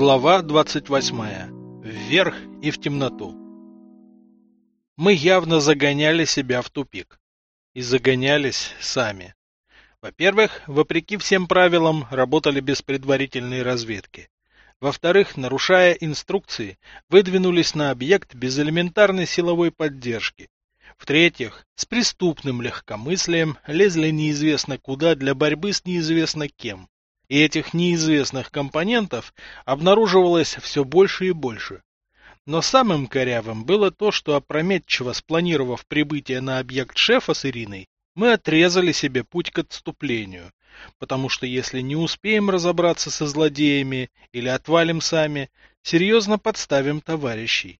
Глава 28. Вверх и в темноту. Мы явно загоняли себя в тупик. И загонялись сами. Во-первых, вопреки всем правилам, работали без предварительной разведки. Во-вторых, нарушая инструкции, выдвинулись на объект без элементарной силовой поддержки. В-третьих, с преступным легкомыслием лезли неизвестно куда для борьбы с неизвестно кем и этих неизвестных компонентов обнаруживалось все больше и больше. Но самым корявым было то, что опрометчиво спланировав прибытие на объект шефа с Ириной, мы отрезали себе путь к отступлению, потому что если не успеем разобраться со злодеями или отвалим сами, серьезно подставим товарищей.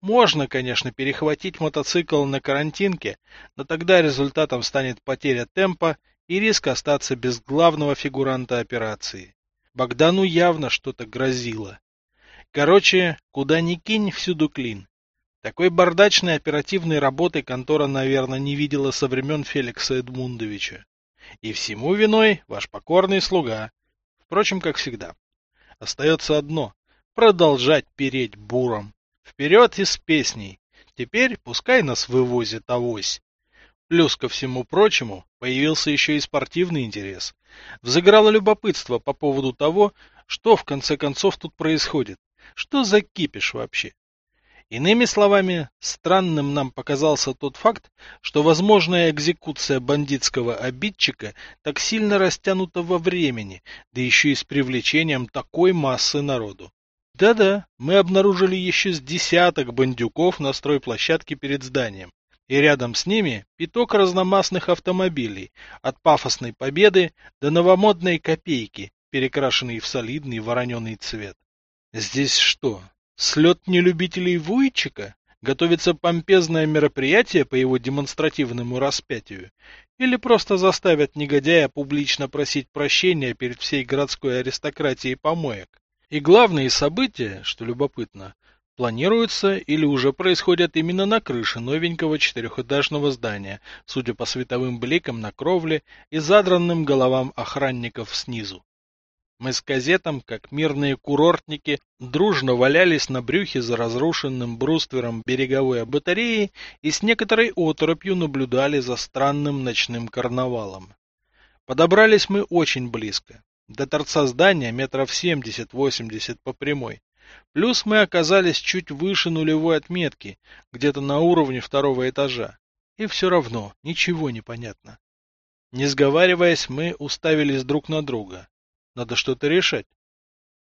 Можно, конечно, перехватить мотоцикл на карантинке, но тогда результатом станет потеря темпа и риск остаться без главного фигуранта операции. Богдану явно что-то грозило. Короче, куда ни кинь, всюду клин. Такой бардачной оперативной работы контора, наверное, не видела со времен Феликса Эдмундовича. И всему виной ваш покорный слуга. Впрочем, как всегда. Остается одно — продолжать переть буром. Вперед из песней. Теперь пускай нас вывозит авось. Плюс ко всему прочему, появился еще и спортивный интерес. Взыграло любопытство по поводу того, что в конце концов тут происходит. Что за кипиш вообще? Иными словами, странным нам показался тот факт, что возможная экзекуция бандитского обидчика так сильно растянута во времени, да еще и с привлечением такой массы народу. Да-да, мы обнаружили еще с десяток бандюков на стройплощадке перед зданием и рядом с ними пяток разномастных автомобилей, от пафосной победы до новомодной копейки, перекрашенной в солидный вороненый цвет. Здесь что, слет нелюбителей Вуйчика? Готовится помпезное мероприятие по его демонстративному распятию? Или просто заставят негодяя публично просить прощения перед всей городской аристократией помоек? И главные события, что любопытно, планируются или уже происходят именно на крыше новенького четырехэтажного здания, судя по световым бликам на кровле и задранным головам охранников снизу. Мы с газетом, как мирные курортники, дружно валялись на брюхе за разрушенным бруствером береговой батареи и с некоторой оторопью наблюдали за странным ночным карнавалом. Подобрались мы очень близко, до торца здания метров семьдесят-восемьдесят по прямой. Плюс мы оказались чуть выше нулевой отметки, где-то на уровне второго этажа. И все равно ничего не понятно. Не сговариваясь, мы уставились друг на друга. Надо что-то решать.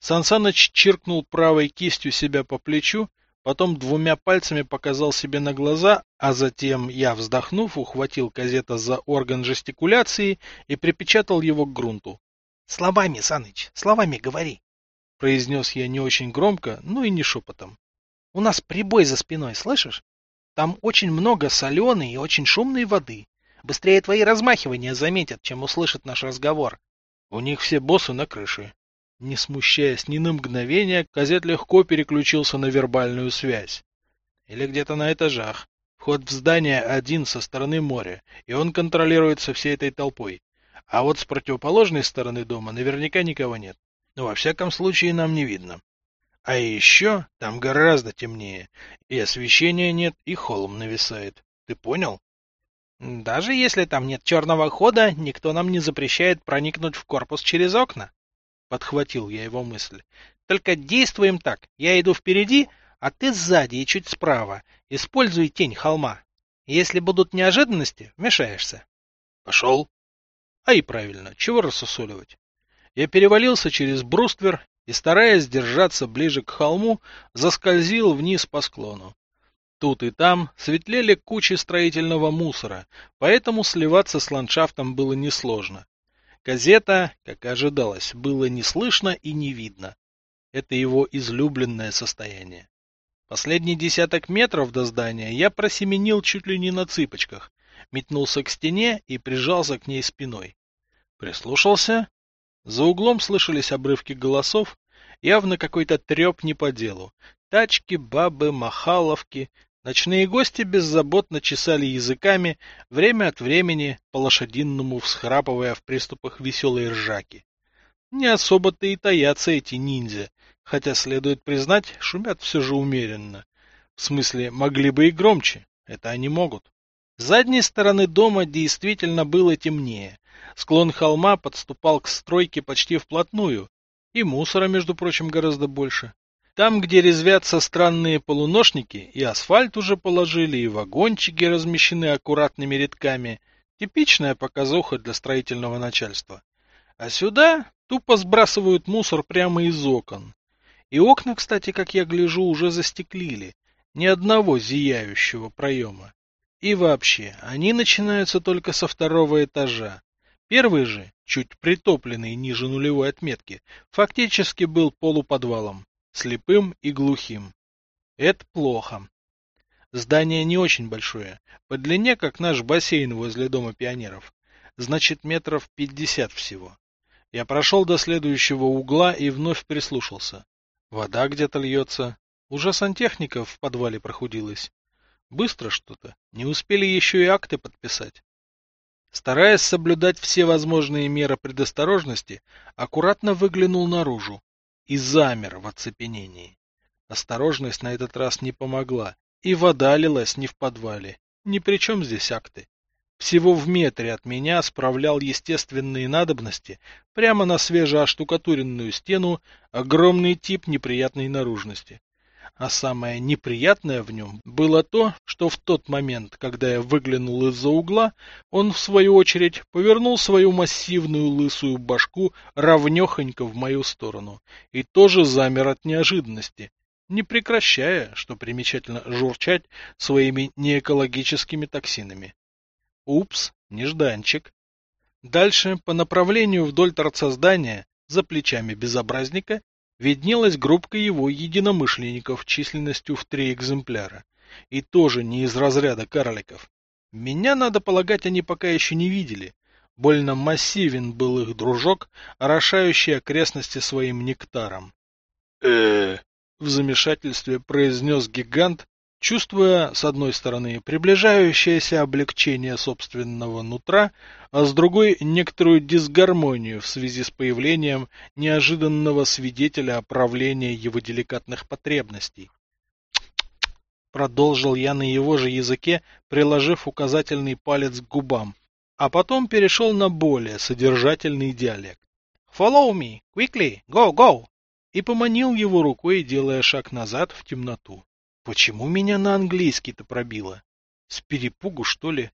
Сансаныч чиркнул правой кистью себя по плечу, потом двумя пальцами показал себе на глаза, а затем я, вздохнув, ухватил казета за орган жестикуляции и припечатал его к грунту. — Словами, Саныч, словами говори произнес я не очень громко, но и не шепотом. У нас прибой за спиной, слышишь? Там очень много соленой и очень шумной воды. Быстрее твои размахивания заметят, чем услышат наш разговор. У них все боссы на крыше. Не смущаясь ни на мгновение, Казет легко переключился на вербальную связь. Или где-то на этажах. Вход в здание один со стороны моря, и он контролируется всей этой толпой. А вот с противоположной стороны дома наверняка никого нет но во всяком случае нам не видно. А еще там гораздо темнее, и освещения нет, и холм нависает. Ты понял? Даже если там нет черного хода, никто нам не запрещает проникнуть в корпус через окна. Подхватил я его мысль. Только действуем так. Я иду впереди, а ты сзади и чуть справа. Используй тень холма. Если будут неожиданности, вмешаешься. Пошел. А и правильно, чего рассусоливать? Я перевалился через бруствер и, стараясь держаться ближе к холму, заскользил вниз по склону. Тут и там светлели кучи строительного мусора, поэтому сливаться с ландшафтом было несложно. Газета, как и ожидалось, было не слышно и не видно. Это его излюбленное состояние. Последний десяток метров до здания я просеменил чуть ли не на цыпочках, метнулся к стене и прижался к ней спиной. Прислушался за углом слышались обрывки голосов, явно какой-то треп не по делу. Тачки, бабы, махаловки. Ночные гости беззаботно чесали языками, время от времени по лошадиному всхрапывая в приступах веселой ржаки. Не особо-то и таятся эти ниндзя, хотя, следует признать, шумят все же умеренно. В смысле, могли бы и громче, это они могут. С задней стороны дома действительно было темнее. Склон холма подступал к стройке почти вплотную, и мусора, между прочим, гораздо больше. Там, где резвятся странные полуношники, и асфальт уже положили, и вагончики размещены аккуратными рядками. Типичная показуха для строительного начальства. А сюда тупо сбрасывают мусор прямо из окон. И окна, кстати, как я гляжу, уже застеклили. Ни одного зияющего проема. И вообще, они начинаются только со второго этажа. Первый же, чуть притопленный ниже нулевой отметки, фактически был полуподвалом слепым и глухим. Это плохо. Здание не очень большое, по длине, как наш бассейн возле Дома пионеров. Значит, метров пятьдесят всего. Я прошел до следующего угла и вновь прислушался. Вода где-то льется. Уже сантехника в подвале прохудилась. Быстро что-то. Не успели еще и акты подписать. Стараясь соблюдать все возможные меры предосторожности, аккуратно выглянул наружу и замер в оцепенении. Осторожность на этот раз не помогла, и вода лилась не в подвале. Ни при чем здесь акты. Всего в метре от меня справлял естественные надобности прямо на свежеоштукатуренную стену огромный тип неприятной наружности. А самое неприятное в нем было то, что в тот момент, когда я выглянул из-за угла, он, в свою очередь, повернул свою массивную лысую башку равнехонько в мою сторону и тоже замер от неожиданности, не прекращая, что примечательно, журчать своими неэкологическими токсинами. Упс, нежданчик. Дальше, по направлению вдоль торца здания, за плечами безобразника, виднелась группка его единомышленников численностью в три экземпляра. И тоже не из разряда карликов. Меня, надо полагать, они пока еще не видели. Больно массивен был их дружок, орошающий окрестности своим нектаром. э в замешательстве произнес гигант, чувствуя, с одной стороны, приближающееся облегчение собственного нутра, а с другой некоторую дисгармонию в связи с появлением неожиданного свидетеля оправления его деликатных потребностей. Продолжил я на его же языке, приложив указательный палец к губам, а потом перешел на более содержательный диалект. «Follow me! Quickly! Go, go!» и поманил его рукой, делая шаг назад в темноту. Почему меня на английский-то пробило? С перепугу, что ли?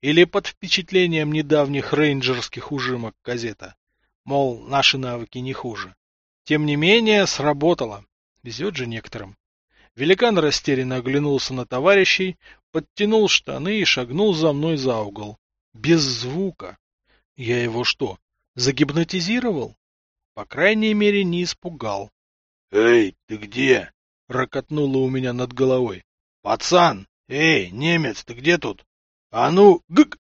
Или под впечатлением недавних рейнджерских ужимок газета? Мол, наши навыки не хуже. Тем не менее, сработало. Везет же некоторым. Великан растерянно оглянулся на товарищей, подтянул штаны и шагнул за мной за угол. Без звука. Я его что, загипнотизировал? По крайней мере, не испугал. — Эй, ты где? Рокотнуло у меня над головой. «Пацан! Эй, немец, ты где тут? А ну, гык!»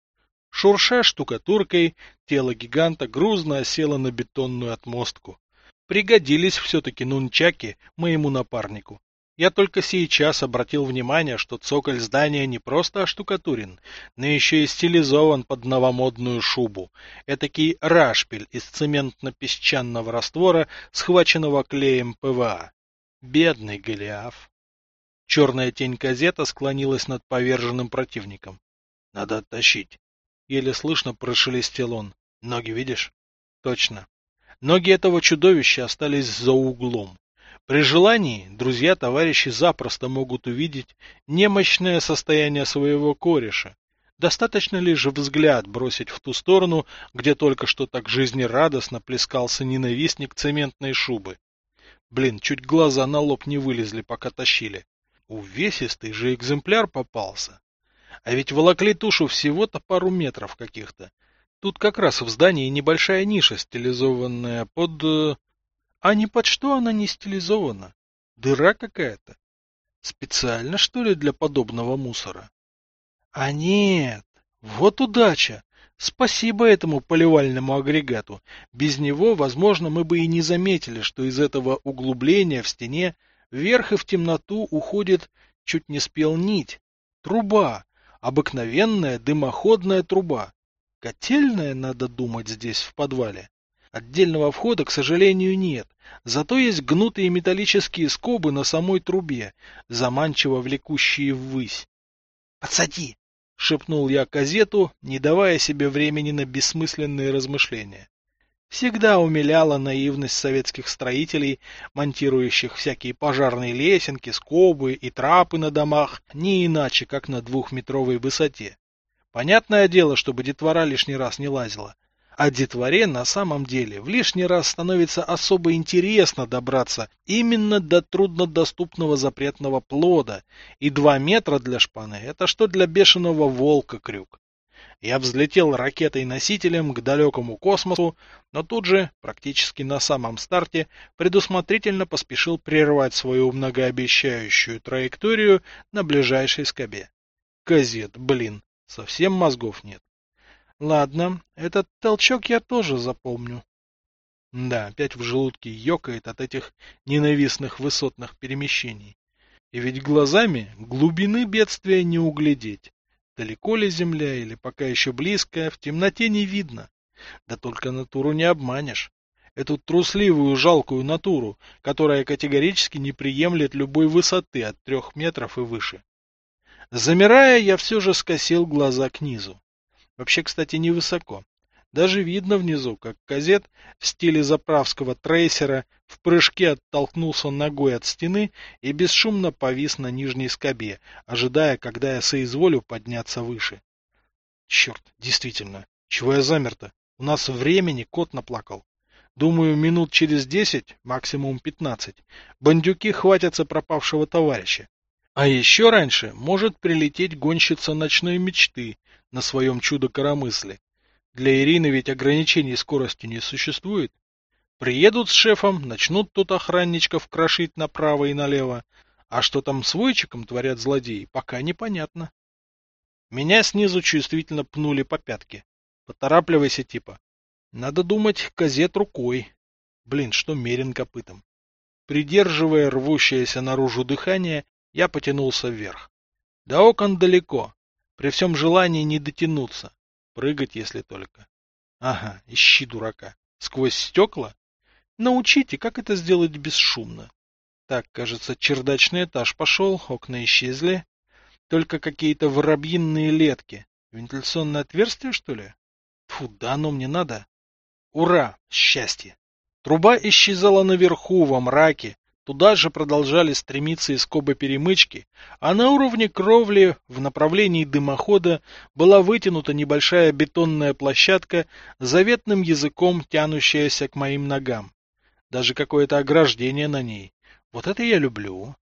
Шурша штукатуркой, тело гиганта грузно осело на бетонную отмостку. Пригодились все-таки нунчаки моему напарнику. Я только сейчас обратил внимание, что цоколь здания не просто оштукатурен, но еще и стилизован под новомодную шубу. Этакий рашпиль из цементно-песчаного раствора, схваченного клеем ПВА. Бедный Голиаф. Черная тень газета склонилась над поверженным противником. Надо оттащить. Еле слышно прошелестел он. Ноги видишь? Точно. Ноги этого чудовища остались за углом. При желании друзья-товарищи запросто могут увидеть немощное состояние своего кореша. Достаточно лишь взгляд бросить в ту сторону, где только что так жизнерадостно плескался ненавистник цементной шубы. Блин, чуть глаза на лоб не вылезли, пока тащили. Увесистый же экземпляр попался. А ведь волокли тушу всего-то пару метров каких-то. Тут как раз в здании небольшая ниша, стилизованная под... Э, а не под что она не стилизована? Дыра какая-то. Специально, что ли, для подобного мусора? А нет, вот удача. Спасибо этому поливальному агрегату. Без него, возможно, мы бы и не заметили, что из этого углубления в стене вверх и в темноту уходит, чуть не спел нить, труба, обыкновенная дымоходная труба. Котельная, надо думать, здесь в подвале. Отдельного входа, к сожалению, нет, зато есть гнутые металлические скобы на самой трубе, заманчиво влекущие ввысь. «Подсади!» — шепнул я газету, не давая себе времени на бессмысленные размышления. Всегда умиляла наивность советских строителей, монтирующих всякие пожарные лесенки, скобы и трапы на домах, не иначе, как на двухметровой высоте. Понятное дело, чтобы детвора лишний раз не лазила. А детворе на самом деле в лишний раз становится особо интересно добраться именно до труднодоступного запретного плода, и два метра для шпаны – это что для бешеного волка крюк. Я взлетел ракетой-носителем к далекому космосу, но тут же, практически на самом старте, предусмотрительно поспешил прервать свою многообещающую траекторию на ближайшей скобе. Газет, блин, совсем мозгов нет. Ладно, этот толчок я тоже запомню. Да, опять в желудке ёкает от этих ненавистных высотных перемещений. И ведь глазами глубины бедствия не углядеть. Далеко ли земля или пока еще близко, в темноте не видно. Да только натуру не обманешь. Эту трусливую, жалкую натуру, которая категорически не приемлет любой высоты от трех метров и выше. Замирая, я все же скосил глаза к низу. Вообще, кстати, невысоко. Даже видно внизу, как газет в стиле заправского трейсера в прыжке оттолкнулся ногой от стены и бесшумно повис на нижней скобе, ожидая, когда я соизволю подняться выше. Черт, действительно, чего я замер-то? У нас времени кот наплакал. Думаю, минут через десять, максимум пятнадцать, бандюки хватятся пропавшего товарища. А еще раньше может прилететь гонщица ночной мечты, на своем чудо-коромысле. Для Ирины ведь ограничений скорости не существует. Приедут с шефом, начнут тут охранничков крошить направо и налево, а что там с войчиком творят злодеи, пока непонятно. Меня снизу чувствительно пнули по пятке. Поторапливайся, типа. Надо думать, газет рукой. Блин, что мерен копытом. Придерживая рвущееся наружу дыхание, я потянулся вверх. До окон далеко, при всем желании не дотянуться. Прыгать, если только. Ага, ищи дурака. Сквозь стекла? Научите, как это сделать бесшумно. Так, кажется, чердачный этаж пошел, окна исчезли. Только какие-то воробьиные летки. Вентиляционное отверстие, что ли? Фу, да оно мне надо. Ура! Счастье! Труба исчезала наверху, во мраке, Туда же продолжали стремиться и скобы перемычки, а на уровне кровли в направлении дымохода была вытянута небольшая бетонная площадка, заветным языком тянущаяся к моим ногам. Даже какое-то ограждение на ней. Вот это я люблю.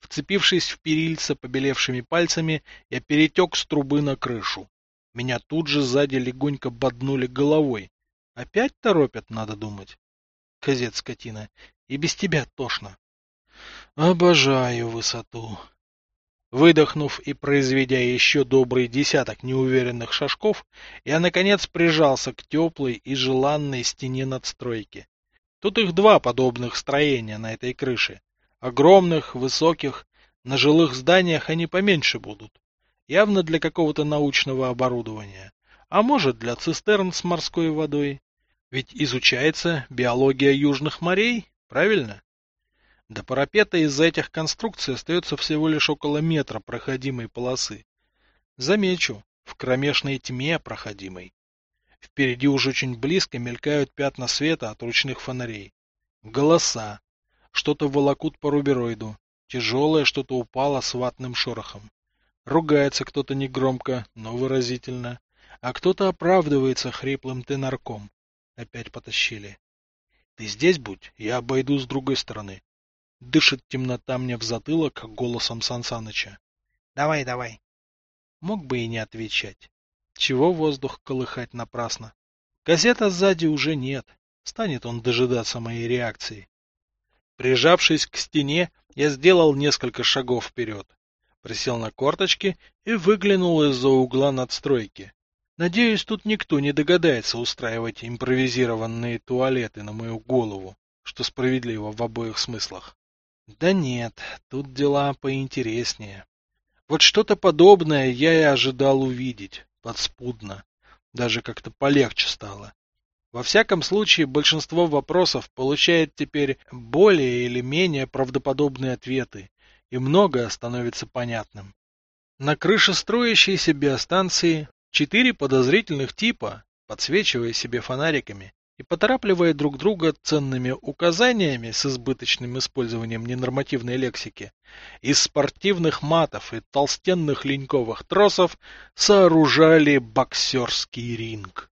Вцепившись в перильца побелевшими пальцами, я перетек с трубы на крышу. Меня тут же сзади легонько боднули головой. Опять торопят, надо думать. Козет скотина, и без тебя тошно. Обожаю высоту. Выдохнув и произведя еще добрый десяток неуверенных шажков, я, наконец, прижался к теплой и желанной стене надстройки. Тут их два подобных строения на этой крыше. Огромных, высоких, на жилых зданиях они поменьше будут. Явно для какого-то научного оборудования. А может, для цистерн с морской водой. Ведь изучается биология южных морей, правильно? До парапета из-за этих конструкций остается всего лишь около метра проходимой полосы. Замечу, в кромешной тьме проходимой. Впереди уже очень близко мелькают пятна света от ручных фонарей. Голоса. Что-то волокут по рубероиду. Тяжелое что-то упало с ватным шорохом. Ругается кто-то негромко, но выразительно. А кто-то оправдывается хриплым тенарком. Опять потащили. Ты здесь будь, я обойду с другой стороны. Дышит темнота мне в затылок голосом Сансаныча. Давай, давай. Мог бы и не отвечать. Чего воздух колыхать напрасно? Газета сзади уже нет. Станет он дожидаться моей реакции. Прижавшись к стене, я сделал несколько шагов вперед. Присел на корточки и выглянул из-за угла надстройки. Надеюсь, тут никто не догадается устраивать импровизированные туалеты на мою голову, что справедливо в обоих смыслах. Да нет, тут дела поинтереснее. Вот что-то подобное я и ожидал увидеть, подспудно. Даже как-то полегче стало. Во всяком случае, большинство вопросов получает теперь более или менее правдоподобные ответы, и многое становится понятным. На крыше строящейся биостанции четыре подозрительных типа, подсвечивая себе фонариками и поторапливая друг друга ценными указаниями с избыточным использованием ненормативной лексики, из спортивных матов и толстенных линьковых тросов сооружали боксерский ринг.